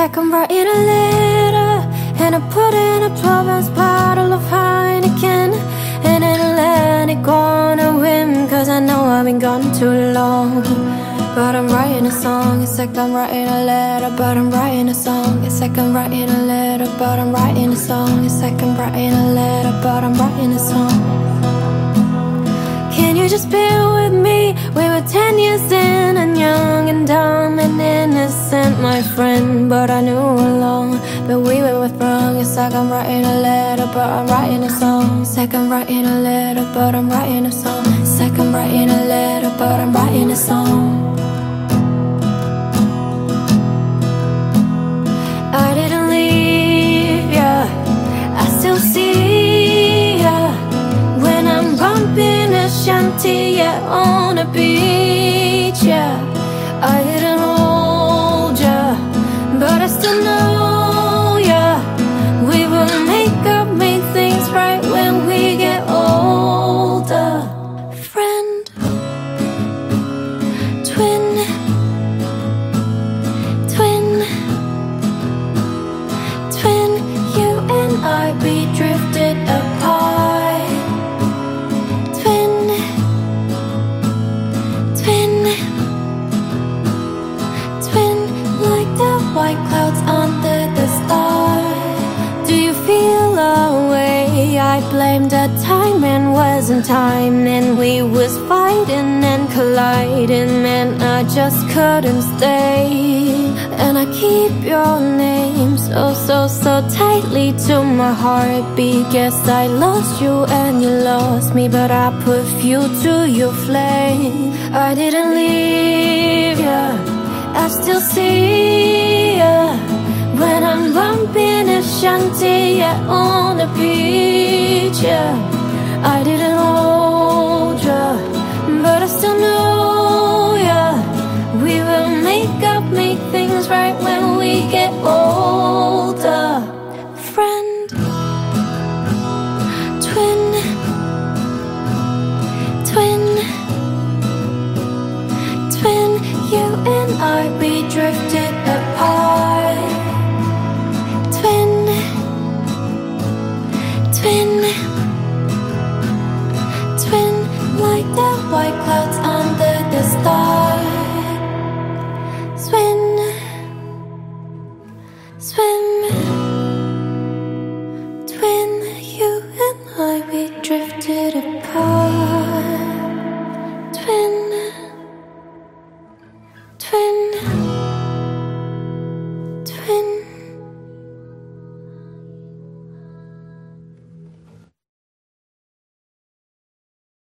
like I'm writing a letter And I put in a 12 ounce bottle of Heineken. And then let it go on a whim Cause I know I've been gone too long. But I'm writing a song, it's like I'm writing a letter. But I'm writing a song, it's like I'm writing a letter. But I'm writing a song, it's like I'm writing a letter. But I'm writing a song. Can you just bear with me? We were 10 years in and young and dumb and innocent, my friend But I knew along that we were wrong It's like I'm writing a letter, but I'm writing a song. It's like I'm writing a letter, but I'm writing a song. It's like I'm writing a letter, but I'm writing a song. I didn't leave ya. I still see ya. When I'm bumping a shanty yeah, on a beach. I, we and wasn't time, and we was fighting and colliding, man. I just couldn't stay, and I keep your name so so so tightly to my heartbeat. Guess I lost you and you lost me, but I put fuel to your flame. I didn't leave ya, I still see ya. When I'm bumping a shanty on the beach, yeah. I didn't hold ya, but I still know ya. We will make up, make things right when we get older. Friend, twin, twin, twin. You and I, we drifted apart.